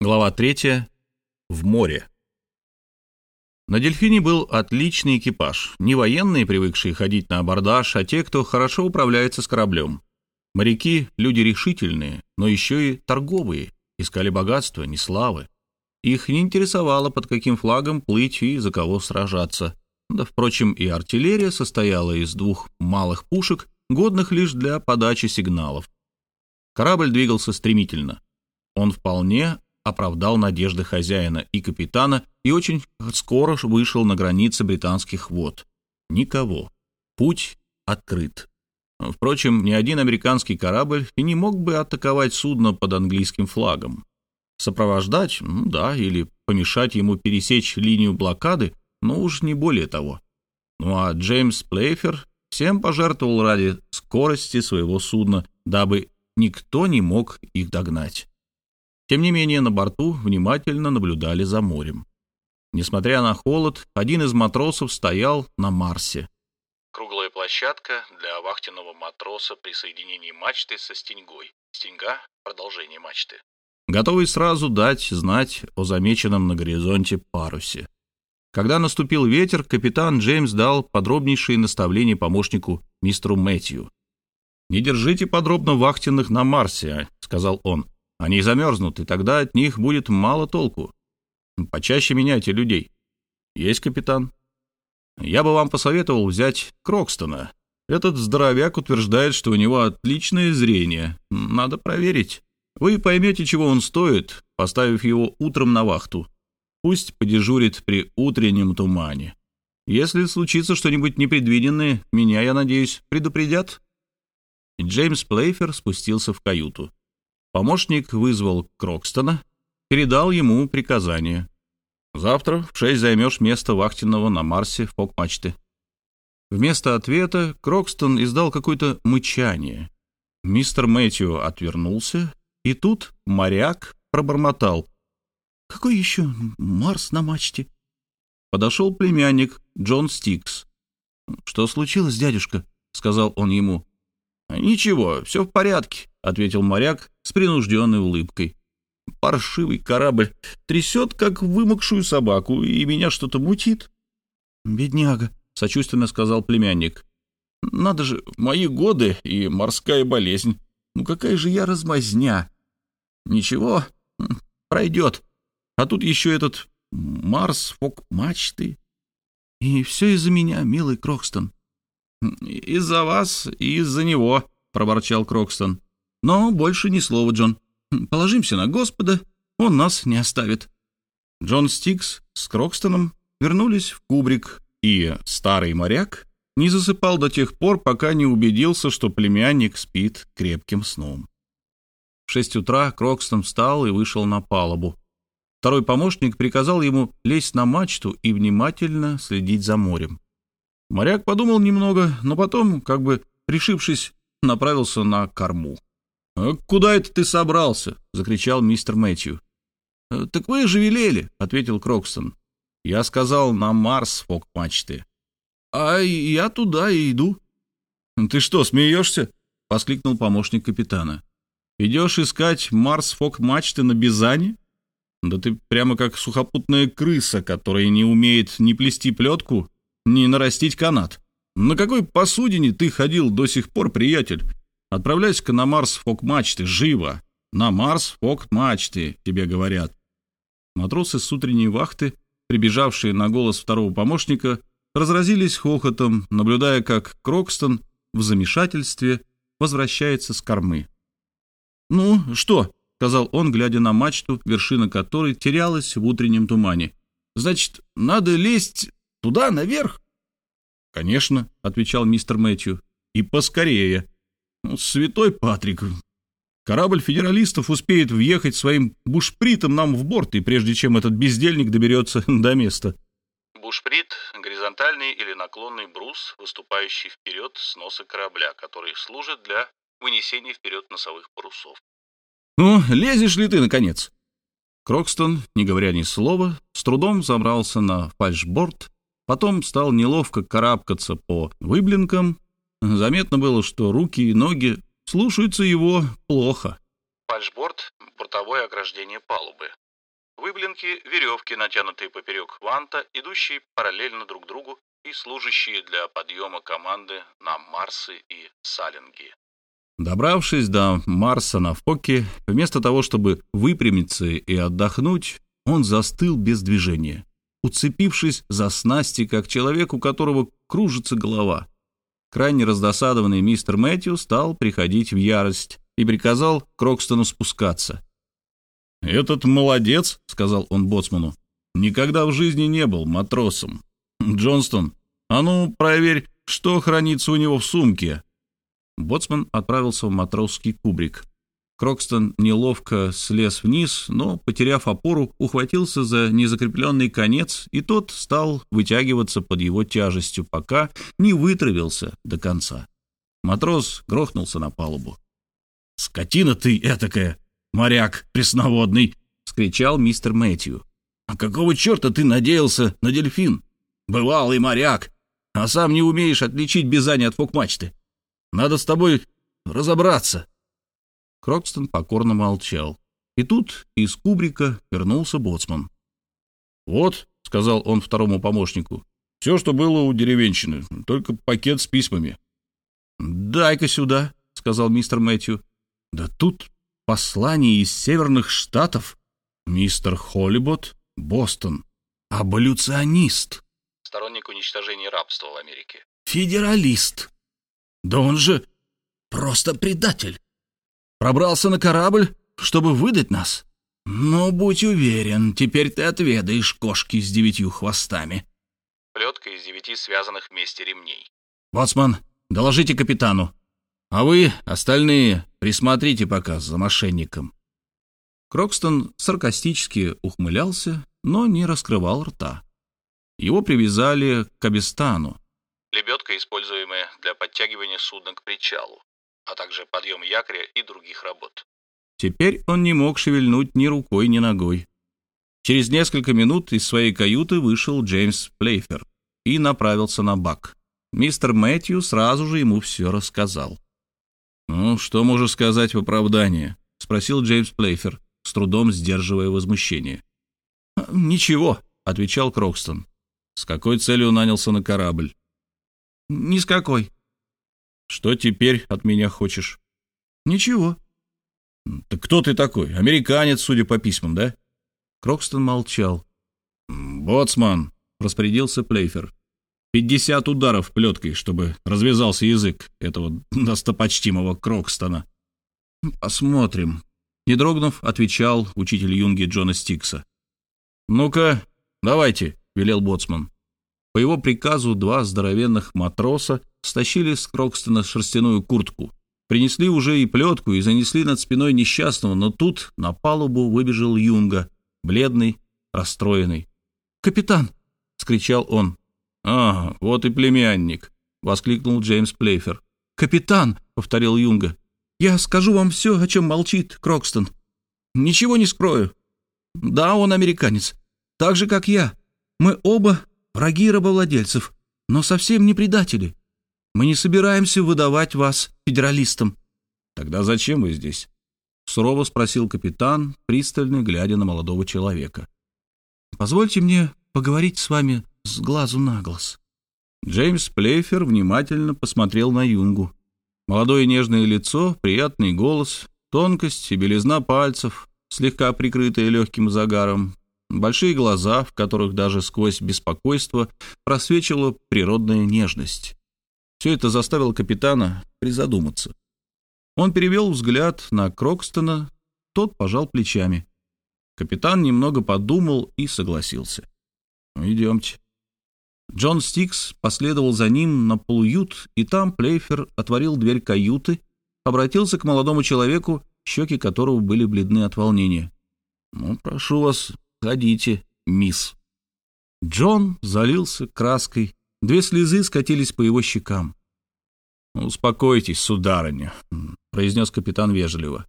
Глава 3. В море. На «Дельфине» был отличный экипаж. Не военные, привыкшие ходить на абордаж, а те, кто хорошо управляется с кораблем. Моряки — люди решительные, но еще и торговые, искали богатства, не славы. Их не интересовало, под каким флагом плыть и за кого сражаться. Да, впрочем, и артиллерия состояла из двух малых пушек, годных лишь для подачи сигналов. Корабль двигался стремительно. Он вполне оправдал надежды хозяина и капитана и очень скоро вышел на границы британских вод. Никого. Путь открыт. Впрочем, ни один американский корабль и не мог бы атаковать судно под английским флагом. Сопровождать, ну да, или помешать ему пересечь линию блокады, но уж не более того. Ну а Джеймс Плейфер всем пожертвовал ради скорости своего судна, дабы никто не мог их догнать. Тем не менее, на борту внимательно наблюдали за морем. Несмотря на холод, один из матросов стоял на Марсе. Круглая площадка для вахтенного матроса при соединении мачты со стеньгой. Стеньга — продолжение мачты. Готовый сразу дать знать о замеченном на горизонте парусе. Когда наступил ветер, капитан Джеймс дал подробнейшие наставления помощнику мистеру Мэтью. «Не держите подробно вахтенных на Марсе», — сказал он. Они замерзнут, и тогда от них будет мало толку. Почаще меняйте людей. Есть капитан. Я бы вам посоветовал взять Крокстона. Этот здоровяк утверждает, что у него отличное зрение. Надо проверить. Вы поймете, чего он стоит, поставив его утром на вахту. Пусть подежурит при утреннем тумане. Если случится что-нибудь непредвиденное, меня, я надеюсь, предупредят. Джеймс Плейфер спустился в каюту. Помощник вызвал Крокстона, передал ему приказание. «Завтра в шесть займешь место вахтенного на Марсе фок-мачты». Вместо ответа Крокстон издал какое-то мычание. Мистер Мэтью отвернулся, и тут моряк пробормотал. «Какой еще Марс на мачте?» Подошел племянник Джон Стикс. «Что случилось, дядюшка?» — сказал он ему. «Ничего, все в порядке», — ответил моряк с принужденной улыбкой. «Паршивый корабль трясет, как вымокшую собаку, и меня что-то мутит». «Бедняга», — сочувственно сказал племянник. «Надо же, мои годы и морская болезнь. Ну какая же я размазня!» «Ничего, пройдет. А тут еще этот марс фок-мачты. И все из-за меня, милый Крокстон». «Из-за вас и из-за него», — проворчал Крокстон. «Но больше ни слова, Джон. Положимся на Господа, он нас не оставит». Джон Стиггс с Крокстоном вернулись в кубрик, и старый моряк не засыпал до тех пор, пока не убедился, что племянник спит крепким сном. В шесть утра Крокстон встал и вышел на палубу. Второй помощник приказал ему лезть на мачту и внимательно следить за морем. Моряк подумал немного, но потом, как бы решившись, направился на корму. «А «Куда это ты собрался?» — закричал мистер Мэтью. «Э, «Так вы же велели», — ответил Крокстон. «Я сказал, на Марс, фок мачты». «А я туда и иду». «Ты что, смеешься?» — воскликнул помощник капитана. «Идешь искать Марс, фок мачты на Бизане? Да ты прямо как сухопутная крыса, которая не умеет ни плести плетку, ни нарастить канат. На какой посудине ты ходил до сих пор, приятель? Отправляйся-ка на Марс фок-мачты, живо! На Марс фок-мачты, тебе говорят. Матросы с утренней вахты, прибежавшие на голос второго помощника, разразились хохотом, наблюдая, как Крокстон в замешательстве возвращается с кормы. «Ну, что?» — сказал он, глядя на мачту, вершина которой терялась в утреннем тумане. «Значит, надо лезть Туда, наверх?» «Конечно», — отвечал мистер Мэтью. «И поскорее. Святой Патрик, корабль федералистов успеет въехать своим бушпритом нам в борт, и прежде чем этот бездельник доберется до места». Бушприт — горизонтальный или наклонный брус, выступающий вперед с носа корабля, который служит для вынесения вперед носовых парусов. «Ну, лезешь ли ты, наконец?» Крокстон, не говоря ни слова, с трудом забрался на фальшборд Потом стал неловко карабкаться по выблинкам. Заметно было, что руки и ноги слушаются его плохо. Фальшборд — бортовое ограждение палубы. Выблинки – веревки, натянутые поперек ванта, идущие параллельно друг другу и служащие для подъема команды на Марсы и Салинги. Добравшись до Марса на Фоке, вместо того, чтобы выпрямиться и отдохнуть, он застыл без движения, уцепившись за снасти, как человек, у которого кружится голова. Крайне раздосадованный мистер Мэтью стал приходить в ярость и приказал Крокстону спускаться. «Этот молодец», — сказал он боцману, — «никогда в жизни не был матросом. Джонстон, а ну, проверь, что хранится у него в сумке». Боцман отправился в матросский кубрик. Крокстон неловко слез вниз, но, потеряв опору, ухватился за незакрепленный конец, и тот стал вытягиваться под его тяжестью, пока не вытравился до конца. Матрос грохнулся на палубу. «Скотина ты этакая, моряк пресноводный!» — скричал мистер Мэтью. «А какого черта ты надеялся на дельфин? Бывалый моряк, а сам не умеешь отличить бизань от фок-мачты. Надо с тобой разобраться». Крокстон покорно молчал. И тут из кубрика вернулся боцман. «Вот», — сказал он второму помощнику, — «все, что было у деревенщины, только пакет с письмами». «Дай-ка сюда», — сказал мистер Мэтью. «Да тут послание из северных штатов. Мистер Холлибот, Бостон. Аболюционист». Сторонник уничтожения рабства в Америке. «Федералист. Да он же просто предатель. Пробрался на корабль, чтобы выдать нас? Но будь уверен, теперь ты отведаешь кошки с девятью хвостами. Плетка из девяти связанных вместе ремней. Боцман, доложите капитану. А вы, остальные, присмотрите пока за мошенником. Крокстон саркастически ухмылялся, но не раскрывал рта. Его привязали к Абистану. Лебедка, используемая для подтягивания судна к причалу а также подъем якоря и других работ. Теперь он не мог шевельнуть ни рукой, ни ногой. Через несколько минут из своей каюты вышел Джеймс Плейфер и направился на бак. Мистер Мэтью сразу же ему все рассказал. «Ну, что можешь сказать в оправдание?» — спросил Джеймс Плейфер, с трудом сдерживая возмущение. «Ничего», — отвечал Крокстон. «С какой целью нанялся на корабль?» «Ни с какой», что теперь от меня хочешь? Ничего. Так кто ты такой? Американец, судя по письмам, да? Крокстон молчал. Боцман, распорядился Плейфер. Пятьдесят ударов плеткой, чтобы развязался язык этого достопочтимого Крокстона. Посмотрим. Не дрогнув, отвечал учитель юнги Джона Стикса. «Ну-ка, давайте», — велел боцман. По его приказу два здоровенных матроса стащили с Крокстона шерстяную куртку. Принесли уже и плетку и занесли над спиной несчастного, но тут на палубу выбежал Юнга, бледный, расстроенный. «Капитан!» — скричал он. «А, вот и племянник!» — воскликнул Джеймс Плейфер. «Капитан!» — повторил Юнга. «Я скажу вам все, о чем молчит Крокстон. Ничего не скрою. Да, он американец. Так же, как я. Мы оба враги рабовладельцев, но совсем не предатели. Мы не собираемся выдавать вас федералистам». «Тогда зачем вы здесь?» — сурово спросил капитан, пристально глядя на молодого человека. «Позвольте мне поговорить с вами с глазу на глаз». Джеймс Плейфер внимательно посмотрел на Юнгу. Молодое нежное лицо, приятный голос, тонкость и белизна пальцев, слегка прикрытые легким загаром, большие глаза, в которых даже сквозь беспокойство просвечивала природная нежность. Все это заставило капитана призадуматься. Он перевел взгляд на Крокстона, тот пожал плечами. Капитан немного подумал и согласился. «Ну, «Идемте». Джон Стикс последовал за ним на полуют, и там Плейфер отворил дверь каюты, обратился к молодому человеку, щеки которого были бледны от волнения. «Ну, прошу вас, ходите, мисс». Джон залился краской Две слезы скатились по его щекам. «Успокойтесь, сударыня», — произнес капитан вежливо,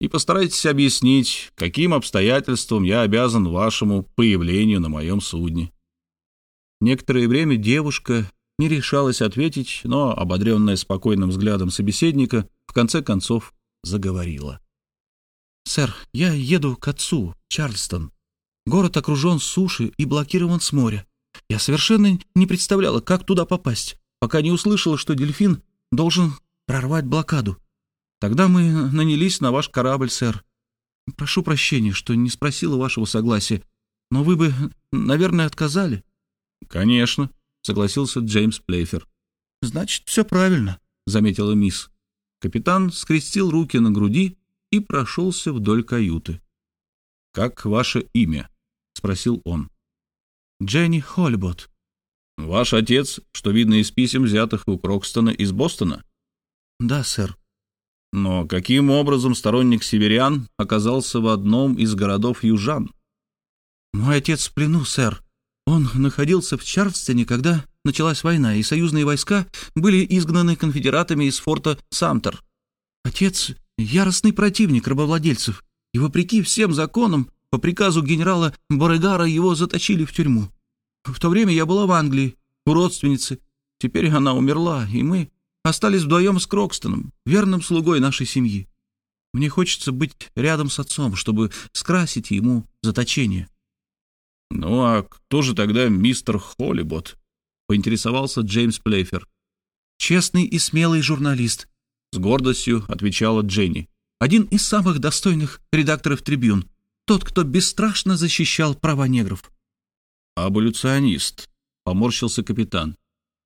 «и постарайтесь объяснить, каким обстоятельством я обязан вашему появлению на моем судне». Некоторое время девушка не решалась ответить, но, ободренная спокойным взглядом собеседника, в конце концов заговорила. «Сэр, я еду к отцу, Чарльстон. Город окружен с суши и блокирован с моря. Я совершенно не представляла, как туда попасть, пока не услышала, что дельфин должен прорвать блокаду. Тогда мы нанялись на ваш корабль, сэр. Прошу прощения, что не спросила вашего согласия, но вы бы, наверное, отказали». «Конечно», — согласился Джеймс Плейфер. «Значит, все правильно», — заметила мисс. Капитан скрестил руки на груди и прошелся вдоль каюты. «Как ваше имя?» — спросил он. «Дженни Холлибот». «Ваш отец, что видно из писем, взятых у Крокстона из Бостона?» «Да, сэр». «Но каким образом сторонник северян оказался в одном из городов южан?» «Мой отец в плену, сэр. Он находился в Чарльстоне, когда началась война, и союзные войска были изгнаны конфедератами из форта Самтер. Отец — яростный противник рабовладельцев, и, вопреки всем законам, по приказу генерала Борегара его заточили в тюрьму. В то время я была в Англии, у родственницы. Теперь она умерла, и мы остались вдвоем с Крокстоном, верным слугой нашей семьи. Мне хочется быть рядом с отцом, чтобы скрасить ему заточение. «Ну а кто же тогда мистер Холлибот?» — поинтересовался Джеймс Плейфер. «Честный и смелый журналист», — с гордостью отвечала Дженни. «Один из самых достойных редакторов «Трибюн». Тот, кто бесстрашно защищал права негров». «Аболюционист», — поморщился капитан.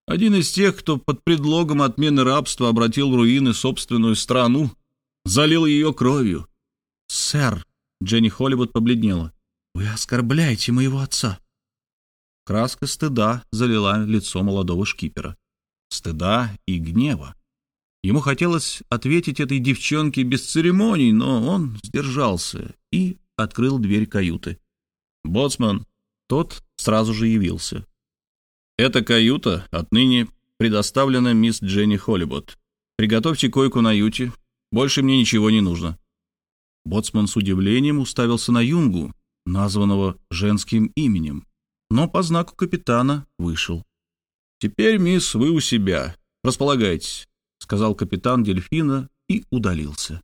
«Один из тех, кто под предлогом отмены рабства обратил в руины собственную страну, залил ее кровью». «Сэр», — Дженни Холливуд побледнела, «Вы оскорбляете моего отца». Краска стыда залила лицо молодого шкипера. Стыда и гнева. Ему хотелось ответить этой девчонке без церемоний, но он сдержался и открыл дверь каюты. «Боцман!» Тот сразу же явился. «Эта каюта отныне предоставлена мисс Дженни Холлибот. Приготовьте койку на юте. Больше мне ничего не нужно». Боцман с удивлением уставился на Юнгу, названного женским именем, но по знаку капитана вышел. «Теперь, мисс, вы у себя. Располагайтесь», — сказал капитан дельфина и удалился.